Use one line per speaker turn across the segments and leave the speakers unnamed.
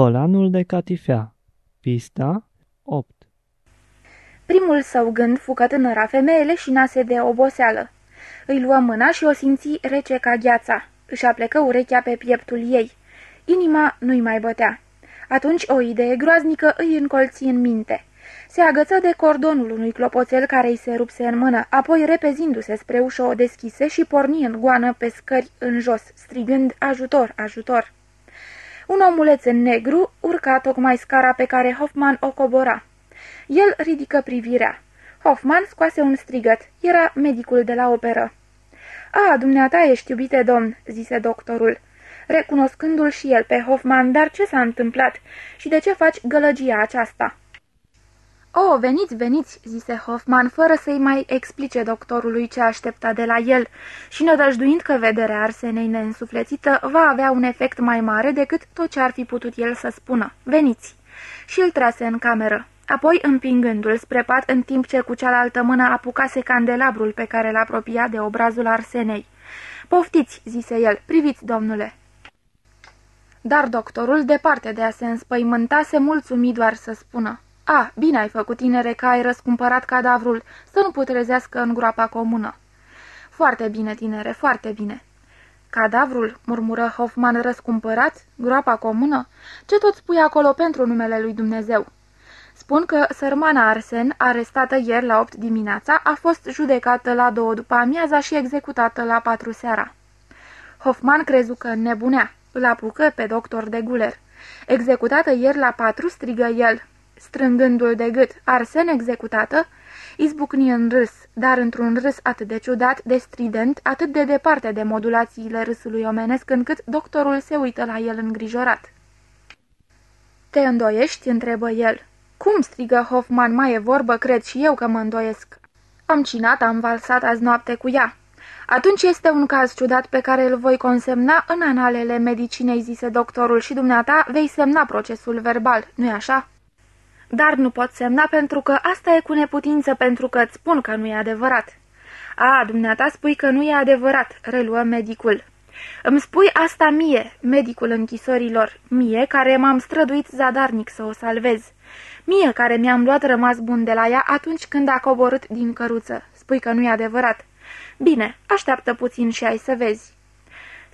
Colanul de catifea Pista 8
Primul său gând fu că tânăra femeie leșinase de oboseală. Îi luă mâna și o simți rece ca gheața. Își aplecă urechea pe pieptul ei. Inima nu-i mai bătea. Atunci o idee groaznică îi încolți în minte. Se agăță de cordonul unui clopoțel care îi se rupse în mână, apoi repezindu-se spre ușă o deschise și porni în goană pe scări în jos, strigând ajutor, ajutor. Un omuleț în negru urca tocmai scara pe care Hoffman o cobora. El ridică privirea. Hoffman scoase un strigăt. Era medicul de la operă. A, dumneata ești, iubite domn," zise doctorul, recunoscându-l și el pe Hoffman, dar ce s-a întâmplat și de ce faci gălăgia aceasta?" O, veniți, veniți," zise Hoffman, fără să-i mai explice doctorului ce aștepta de la el și nădăjduind că vederea Arsenei neînsuflețită va avea un efect mai mare decât tot ce ar fi putut el să spună. Veniți!" Și îl trase în cameră. Apoi, împingându-l spre pat, în timp ce cu cealaltă mână apucase candelabrul pe care l-apropia de obrazul Arsenei. Poftiți," zise el, priviți, domnule." Dar doctorul, departe de a se înspăimânta, se mulțumi doar să spună. A, bine ai făcut, tinere, că ai răscumpărat cadavrul, să nu putrezească în groapa comună." Foarte bine, tinere, foarte bine." Cadavrul?" murmură Hoffman răscumpărat? Groapa comună? Ce tot spui acolo pentru numele lui Dumnezeu?" Spun că sărmana Arsen, arestată ieri la 8 dimineața, a fost judecată la 2 după amiaza și executată la 4 seara. Hoffman crezu că nebunea. Îl apucă pe doctor de guler. Executată ieri la 4, strigă el, strângându-l de gât, Arsen executată, izbucni în râs, dar într-un râs atât de ciudat, de strident, atât de departe de modulațiile râsului omenesc, încât doctorul se uită la el îngrijorat. Te îndoiești?" întrebă el. Cum?" strigă Hoffman, mai e vorbă, cred și eu că mă îndoiesc. Am cinat, am valsat azi noapte cu ea." Atunci este un caz ciudat pe care îl voi consemna în analele medicinei, zise doctorul, și dumneata vei semna procesul verbal, nu-i așa?" Dar nu pot semna pentru că asta e cu neputință pentru că îți spun că nu e adevărat." A, dumneata spui că nu e adevărat," reluă medicul. Îmi spui asta mie, medicul închisorilor, mie care m-am străduit zadarnic să o salvez. Mie care mi-am luat rămas bun de la ea atunci când a coborât din căruță. Spui că nu e adevărat. Bine, așteaptă puțin și ai să vezi.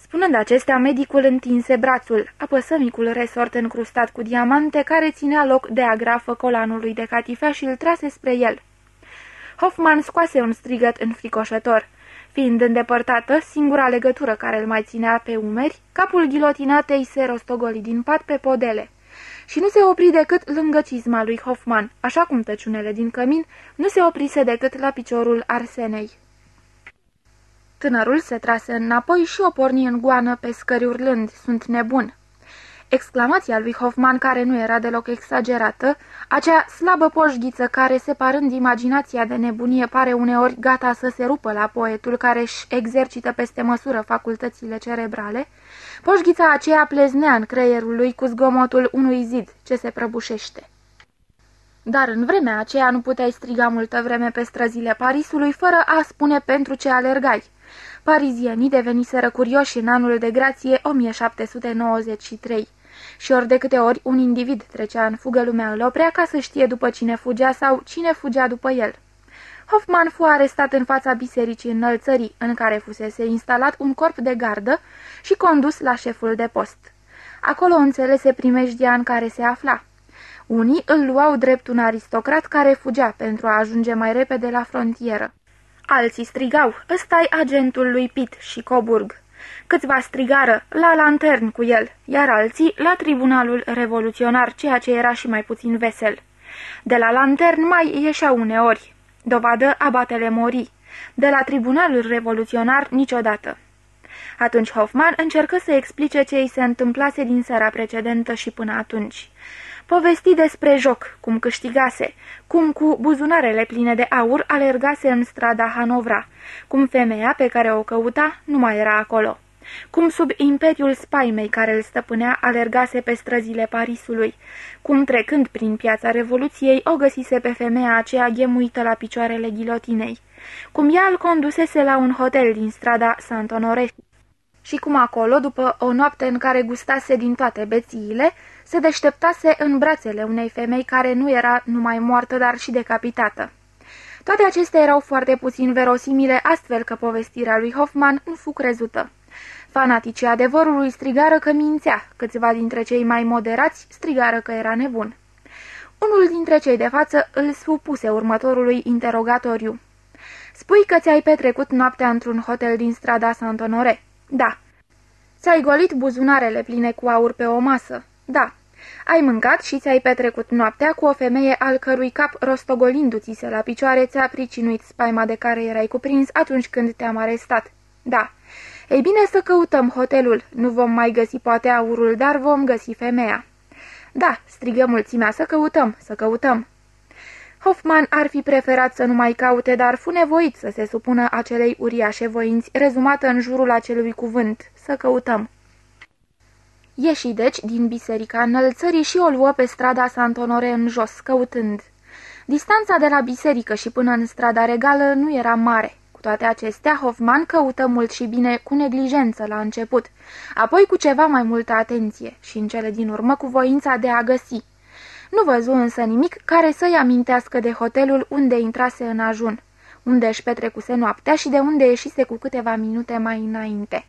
Spunând acestea, medicul întinse brațul, apăsă micul resort încrustat cu diamante care ținea loc de agrafă colanului de catifea și îl trase spre el. Hoffman scoase un strigăt înfricoșător. Fiind îndepărtată, singura legătură care îl mai ținea pe umeri, capul ghilotinatei se rostogoli din pat pe podele și nu se opri decât lângă cizma lui Hoffman, așa cum tăciunele din cămin nu se oprise decât la piciorul Arsenei. Tânărul se trase înapoi și o porni în goană pe scări urlând, sunt nebun. Exclamația lui Hoffman, care nu era deloc exagerată, acea slabă poșghiță care, separând imaginația de nebunie, pare uneori gata să se rupă la poetul care își exercită peste măsură facultățile cerebrale, poșghița aceea pleznea în creierul lui cu zgomotul unui zid ce se prăbușește. Dar în vremea aceea nu puteai striga multă vreme pe străzile Parisului fără a spune pentru ce alergai. Parizienii deveniseră curioși în anul de grație 1793 și ori de câte ori un individ trecea în fugă, lumea îl oprea ca să știe după cine fugea sau cine fugea după el. Hoffman fu arestat în fața bisericii înălțării, în care fusese instalat un corp de gardă și condus la șeful de post. Acolo înțelese primejdia în care se afla. Unii îl luau drept un aristocrat care fugea pentru a ajunge mai repede la frontieră. Alții strigau, ăsta-i agentul lui Pitt și Coburg. Câțiva strigară, la lantern cu el, iar alții la tribunalul revoluționar, ceea ce era și mai puțin vesel. De la lantern mai ieșea uneori, dovadă abatele mori. De la tribunalul revoluționar niciodată. Atunci Hoffman încercă să explice ce îi se întâmplase din seara precedentă și până atunci. Povesti despre joc, cum câștigase, cum cu buzunarele pline de aur alergase în strada Hanovra, cum femeia pe care o căuta nu mai era acolo, cum sub imperiul spaimei care îl stăpânea alergase pe străzile Parisului, cum trecând prin piața Revoluției o găsise pe femeia aceea ghemuită la picioarele ghilotinei, cum ea îl condusese la un hotel din strada Saint-Honoré și cum acolo, după o noapte în care gustase din toate bețiile, Se deșteptase în brațele unei femei care nu era numai moartă, dar și decapitată. Toate acestea erau foarte puțin verosimile, astfel că povestirea lui Hoffman nu fu crezută. Fanaticii adevărului strigară că mințea, câțiva dintre cei mai moderați strigară că era nebun. Unul dintre cei de față îl supuse următorului interogatoriu. Spui că ți-ai petrecut noaptea într-un hotel din strada Saint-Honoré. Da. Ți-ai golit buzunarele pline cu aur pe o masă. Da. Ai mâncat și ți-ai petrecut noaptea cu o femeie al cărui cap, rostogolindu-ți se la picioare, ți-a pricinuit spaima de care erai cuprins atunci când te-am arestat. Da. Ei bine să căutăm hotelul. Nu vom mai găsi poate aurul, dar vom găsi femeia. Da, strigă mulțimea, să căutăm, să căutăm. Hoffman ar fi preferat să nu mai caute, dar fu nevoit să se supună acelei uriașe voinți, rezumată în jurul acelui cuvânt, să căutăm. Ieși deci din biserica înălțării și o luă pe strada Santonore în jos, căutând. Distanța de la biserică și până în strada regală nu era mare. Cu toate acestea, Hoffman căută mult și bine cu neglijență la început, apoi cu ceva mai multă atenție și în cele din urmă cu voința de a găsi. Nu văzu însă nimic care să-i amintească de hotelul unde intrase în ajun, unde își petrecuse noaptea și de unde ieșise cu câteva minute mai înainte.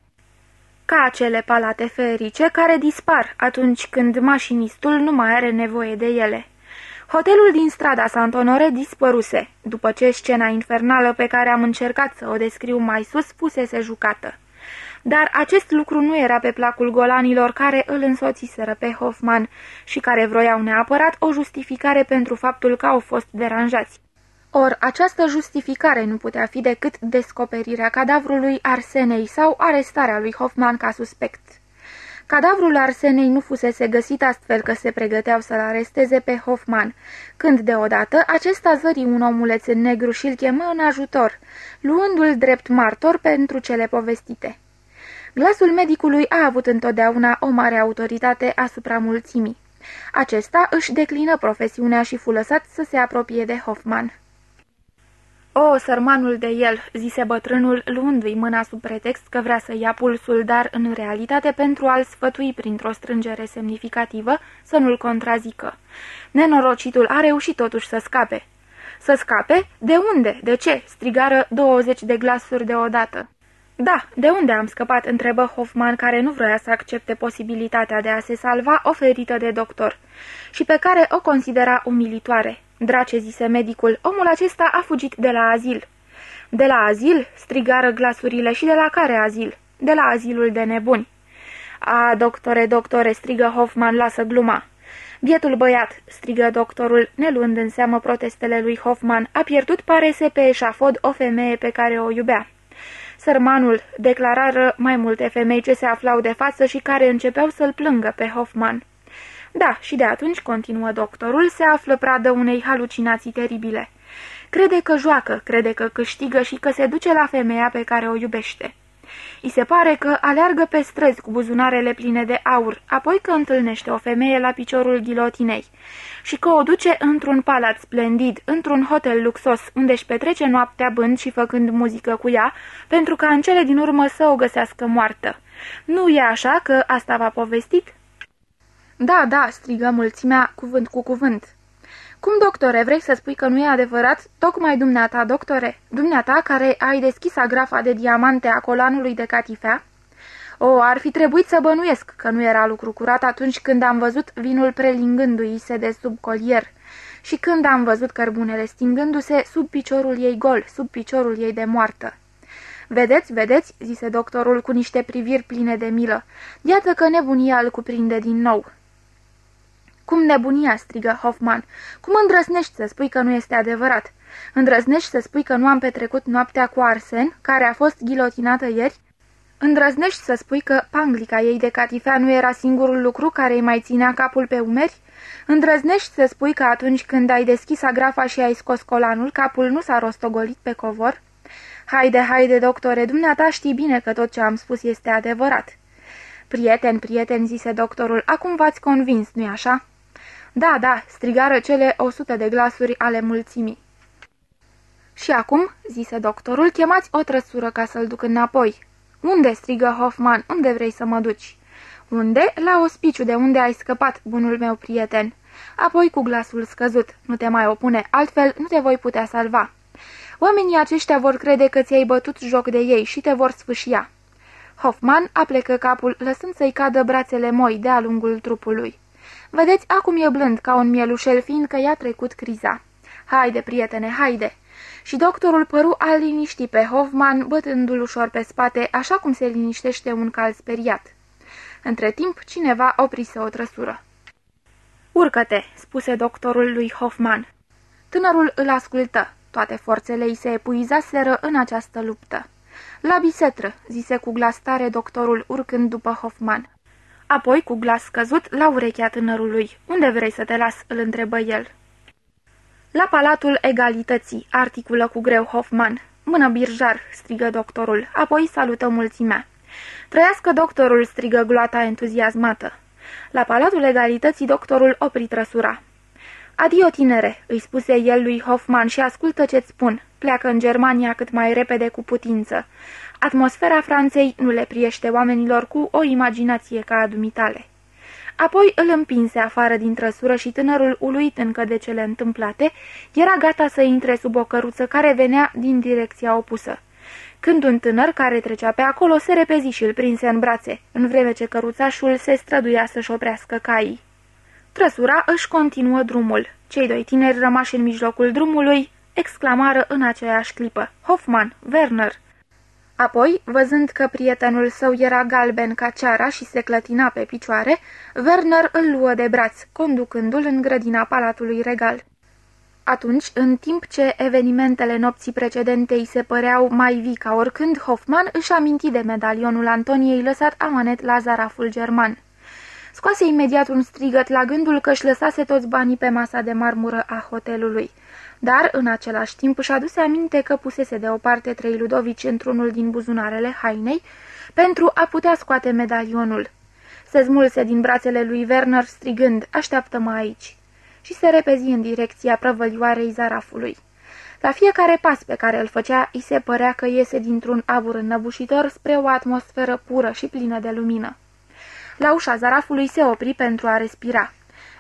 Ca acele palate ferice care dispar atunci când mașinistul nu mai are nevoie de ele. Hotelul din strada Santonore dispăruse, după ce scena infernală pe care am încercat să o descriu mai sus pusese jucată. Dar acest lucru nu era pe placul golanilor care îl însoțiseră pe Hoffman și care vroiau neapărat o justificare pentru faptul că au fost deranjați. Or, această justificare nu putea fi decât descoperirea cadavrului Arsenei sau arestarea lui Hoffman ca suspect. Cadavrul Arsenei nu fusese găsit astfel că se pregăteau să-l aresteze pe Hoffman, când deodată acesta zări un omuleț în negru și îl chemă în ajutor, luându-l drept martor pentru cele povestite. Glasul medicului a avut întotdeauna o mare autoritate asupra mulțimii. Acesta își declină profesiunea și fu lăsat să se apropie de Hoffman. O, sărmanul de el," zise bătrânul, luându-i mâna sub pretext că vrea să ia pulsul, dar, în realitate, pentru a-l sfătui printr-o strângere semnificativă, să nu-l contrazică. Nenorocitul a reușit totuși să scape. Să scape? De unde? De ce?" strigară 20 de glasuri deodată. Da, de unde am scăpat?" întrebă Hoffman, care nu vrea să accepte posibilitatea de a se salva oferită de doctor și pe care o considera umilitoare. Drace, zise medicul, omul acesta a fugit de la azil. De la azil? strigară glasurile și de la care azil? De la azilul de nebuni. A, doctore, doctore, strigă Hoffman, lasă gluma. Bietul băiat, strigă doctorul, ne luând în seamă protestele lui Hoffman, a pierdut, parese, pe eșafod o femeie pe care o iubea. Sărmanul declarară mai multe femei ce se aflau de față și care începeau să-l plângă pe Hoffman. Da, și de atunci, continuă doctorul, se află pradă unei halucinații teribile. Crede că joacă, crede că câștigă și că se duce la femeia pe care o iubește. I se pare că aleargă pe străzi cu buzunarele pline de aur, apoi că întâlnește o femeie la piciorul ghilotinei și că o duce într-un palat splendid, într-un hotel luxos, unde își petrece noaptea bând și făcând muzică cu ea, pentru ca în cele din urmă să o găsească moartă. Nu e așa că asta v-a povestit? Da, da, strigă mulțimea cuvânt cu cuvânt. Cum, doctore, vrei să spui că nu e adevărat? Tocmai dumneata, doctore, dumneata care ai deschis agrafa de diamante a colanului de catifea? O, ar fi trebuit să bănuiesc că nu era lucru curat atunci când am văzut vinul prelingându-i se de sub colier și când am văzut cărbunele stingându-se sub piciorul ei gol, sub piciorul ei de moartă. Vedeți, vedeți?" zise doctorul cu niște priviri pline de milă. Iată că nebunia îl cuprinde din nou." Cum nebunia?" strigă Hoffman. Cum îndrăsnești să spui că nu este adevărat? Îndrăznești să spui că nu am petrecut noaptea cu Arsen, care a fost ghilotinată ieri? Îndrăznești să spui că panglica ei de catifea nu era singurul lucru care îi mai ținea capul pe umeri? Îndrăznești să spui că atunci când ai deschis agrafa și ai scos colanul, capul nu s-a rostogolit pe covor? Haide, haide, doctore, dumneata știi bine că tot ce am spus este adevărat. Prieten, prieten, zise doctorul, acum v-ați convins, nu-i așa? Da, da, strigară cele o sută de glasuri ale mulțimii. Și acum, zise doctorul, chemați o trăsură ca să-l duc înapoi. Unde, strigă Hoffman, unde vrei să mă duci? Unde? La ospiciu, de unde ai scăpat, bunul meu prieten. Apoi cu glasul scăzut, nu te mai opune, altfel nu te voi putea salva. Oamenii aceștia vor crede că ți-ai bătut joc de ei și te vor sfâșia. Hoffman aplecă capul, lăsând să-i cadă brațele moi de-a lungul trupului. Vedeți, acum e blând ca un mielușel, fiindcă i-a trecut criza. Haide, prietene, haide! Și doctorul păru a liniști pe Hoffman, bătându-l ușor pe spate, așa cum se liniștește un cal speriat. Între timp, cineva oprise o trăsură. Urcă-te, spuse doctorul lui Hoffman. Tânărul îl ascultă. Toate forțele îi se epuizaseră în această luptă. La bisetră, zise cu glas tare doctorul urcând după Hoffman. Apoi, cu glas scăzut, la urechea tânărului. Unde vrei să te las?" îl întrebă el. La Palatul Egalității, articulă cu greu Hoffman. Mână birjar, strigă doctorul, apoi salută mulțimea. Trăiască doctorul, strigă gloata entuziasmată. La Palatul Egalității, doctorul opri trăsura. Adio, tinere, îi spuse el lui Hoffman și ascultă ce-ți spun. Pleacă în Germania cât mai repede cu putință. Atmosfera Franței nu le priește oamenilor cu o imaginație ca a dumitale. Apoi îl împinse afară din trăsură și tânărul, uluit încă de cele întâmplate, era gata să intre sub o căruță care venea din direcția opusă. Când un tânăr care trecea pe acolo se repezi și îl prinse în brațe, în vreme ce căruțașul se străduia să-și oprească caii. Trăsura își continuă drumul. Cei doi tineri rămași în mijlocul drumului exclamară în aceeași clipă. Hoffman, Werner! Apoi, văzând că prietenul său era galben ca ceara și se clătina pe picioare, Werner îl luă de braț, conducându-l în grădina palatului regal. Atunci, în timp ce evenimentele nopții precedente îi se păreau mai vii ca oricând, Hoffman își aminti de medalionul Antoniei lăsat amanet la zaraful german. Scoase imediat un strigăt la gândul că își lăsase toți banii pe masa de marmură a hotelului. Dar, în același timp, își aduse aminte că pusese deoparte trei ludovici într-unul din buzunarele hainei pentru a putea scoate medalionul. Se smulse din brațele lui Werner strigând, așteaptă-mă aici, și se repezi în direcția prăvălioarei zarafului. La fiecare pas pe care îl făcea, îi se părea că iese dintr-un abur înnăbușitor spre o atmosferă pură și plină de lumină. La ușa zarafului se opri pentru a respira.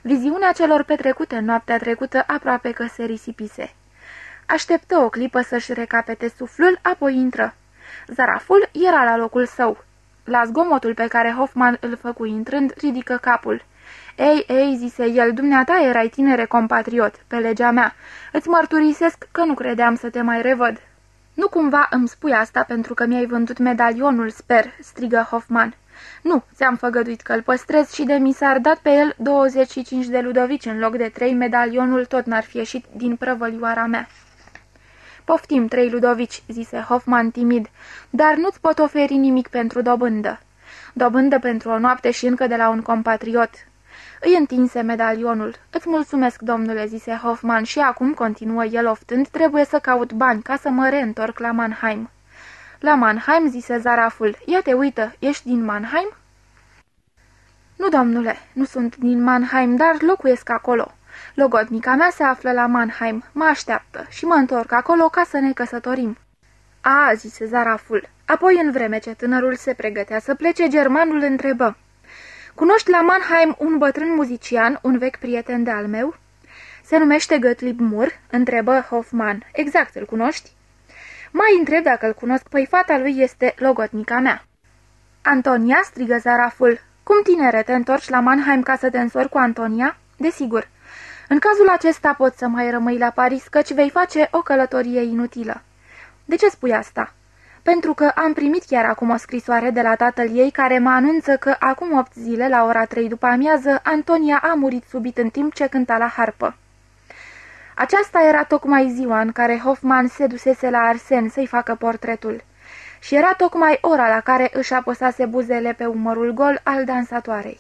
Viziunea celor petrecute în noaptea trecută aproape că se risipise. Așteptă o clipă să-și recapete suflul, apoi intră. Zaraful era la locul său. La zgomotul pe care Hoffman îl făcu intrând, ridică capul. Ei, ei, zise el, dumneata erai tinere compatriot, pe legea mea. Îți mărturisesc că nu credeam să te mai revăd. Nu cumva îmi spui asta pentru că mi-ai vândut medalionul, sper, strigă Hoffman. Nu, ți-am făgăduit că-l păstrez și de mi s-ar dat pe el 25 de ludovici în loc de trei, medalionul tot n-ar fi ieșit din prăvălioara mea. Poftim, trei ludovici, zise Hoffman timid, dar nu-ți pot oferi nimic pentru dobândă. Dobândă pentru o noapte și încă de la un compatriot. Îi întinse medalionul. Îți mulțumesc, domnule, zise Hoffman, și acum, continuă el oftând, trebuie să caut bani ca să mă reîntorc la Mannheim. La Mannheim, zise zaraful. Ia te uită, ești din Mannheim? Nu, domnule, nu sunt din Mannheim, dar locuiesc acolo. Logodnica mea se află la Mannheim, mă așteaptă și mă întorc acolo ca să ne căsătorim. A, zise zaraful. Apoi, în vreme ce tânărul se pregătea să plece, germanul întrebă. Cunoști la Mannheim un bătrân muzician, un vechi prieten de-al meu?" Se numește Gottlieb Mur?" întrebă Hoffman. Exact, îl cunoști?" Mai întreb dacă îl cunosc, păi fata lui este logotnica mea." Antonia?" strigă zaraful. Cum tinere, te întorci la Mannheim ca să te însori cu Antonia?" Desigur. În cazul acesta poți să mai rămâi la Paris, căci vei face o călătorie inutilă." De ce spui asta?" Pentru că am primit chiar acum o scrisoare de la tatăl ei care mă anunță că acum opt zile, la ora trei după amiază, Antonia a murit subit în timp ce cânta la harpă. Aceasta era tocmai ziua în care Hoffman se dusese la Arsen să-i facă portretul. Și era tocmai ora la care își apăsase buzele pe umărul gol al dansatoarei.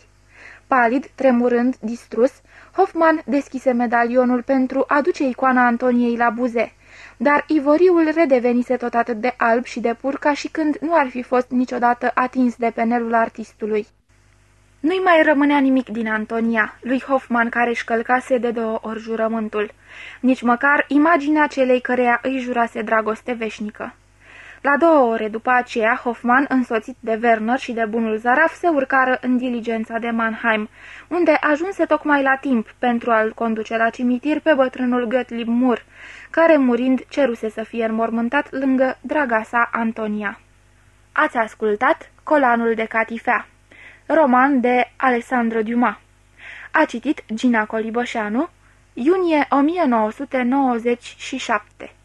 Palid, tremurând, distrus, Hoffman deschise medalionul pentru a duce icoana Antoniei la buze, dar ivoriul redevenise tot atât de alb și de pur ca și când nu ar fi fost niciodată atins de penelul artistului. Nu-i mai rămânea nimic din Antonia, lui Hoffman care își călcase de două ori jurământul, nici măcar imaginea celei căreia îi jurase dragoste veșnică. La două ore după aceea, Hoffman, însoțit de Werner și de bunul Zaraf, se urcară în diligența de Mannheim, unde ajunse tocmai la timp pentru a-l conduce la cimitir pe bătrânul Gottlieb Mur, care murind ceruse să fie înmormântat lângă draga sa Antonia. Ați ascultat Colanul de Catifea, roman de Alessandro Dumas. A citit Gina Coliboșanu, iunie 1997